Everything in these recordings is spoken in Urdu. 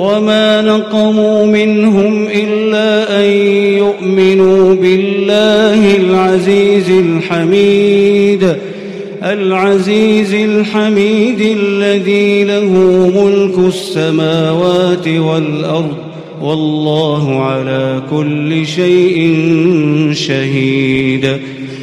وما نقموا منهم إلا أن يؤمنوا بالله العزيز الحميد العزيز الحميد الذي له ملك السماوات والأرض والله على كل شيء شهيد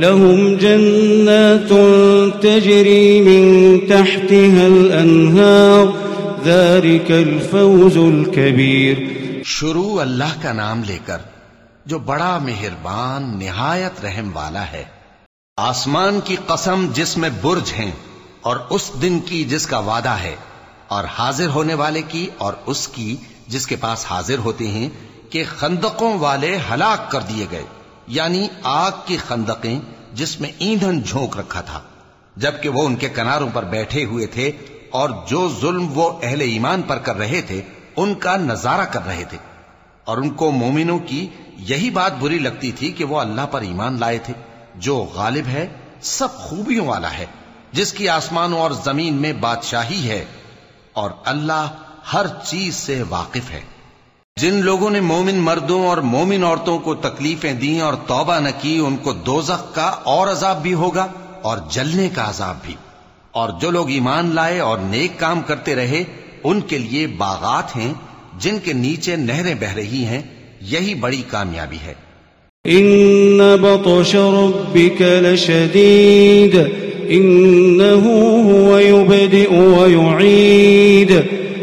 لهم جنات تجري من تحتها الأنهار. ذلك الفوز الكبير. شروع اللہ کا نام لے کر جو بڑا مہربان، نہایت رحم والا ہے۔ آسمان کی قسم جس میں برج ہیں اور اس دن کی جس کا وعدہ ہے، اور حاضر ہونے والے کی اور اس کی جس کے پاس حاضر ہوتے ہیں، کہ خندقوں والے ہلاک کر دیے گئے۔ یعنی آگ کی خندقیں جس میں ایندھن جھونک رکھا تھا، جبکہ وہ ان کے کناروں پر بیٹھے ہوئے تھے اور جو ظلم وہ اہل ایمان پر کر رہے تھے، ان کا نظارہ کر رہے تھے۔ اور ان کو مومنوں کی یہی بات بری لگتی تھی کہ وہ اللہ پر ایمان لائے تھے۔ جو غالب ہے، سب خوبیوں والا ہے، جس کی آسمانوں اور زمین میں بادشاہی ہے۔ اور اللہ ہر چیز سے واقف ہے۔ جن لوگوں نے مومن مردوں اور مومن عورتوں کو تکلیفیں دیں اور توبہ نہ کی، ان کو دوزخ کا اور عذاب بھی ہوگا اور جلنے کا عذاب بھی۔ اور جو لوگ ایمان لائے اور نیک کام کرتے رہے، ان کے لیے باغات ہیں، جن کے نیچے نہریں بہ رہی ہیں، یہی بڑی کامیابی ہے۔ إن بطش ربك لشديد إنه هو يبدئ ويعيد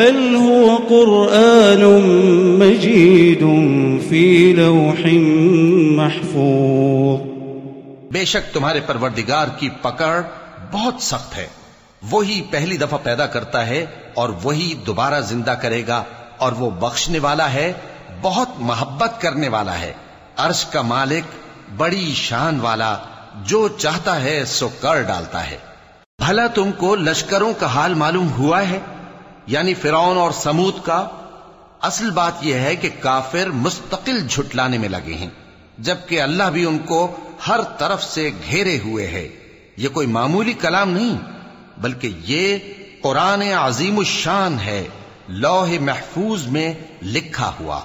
بل هو قرآن مجيد في لوح محفوظ۔ بے شک تمہارے پروردگار کی پکڑ بہت سخت ہے۔ وہی پہلی دفعہ پیدا کرتا ہے اور وہی دوبارہ زندہ کرے گا اور وہ بخشنے والا ہے، بہت محبت کرنے والا ہے۔ عرش کا مالک بڑی شان والا، جو چاہتا ہے سو کر ڈالتا ہے۔ بھلا تم کو لشکروں کا حال معلوم ہوا ہے؟ یعنی فرعون اور سمود کا، اصل بات یہ ہے کہ کافر مستقل جھٹلانے میں لگے ہیں، جبکہ اللہ بھی ان کو ہر طرف سے گھیرے ہوئے ہے۔ یہ کوئی معمولی کلام نہیں، بلکہ یہ قرآن عظیم الشان ہے، لوح محفوظ میں لکھا ہوا۔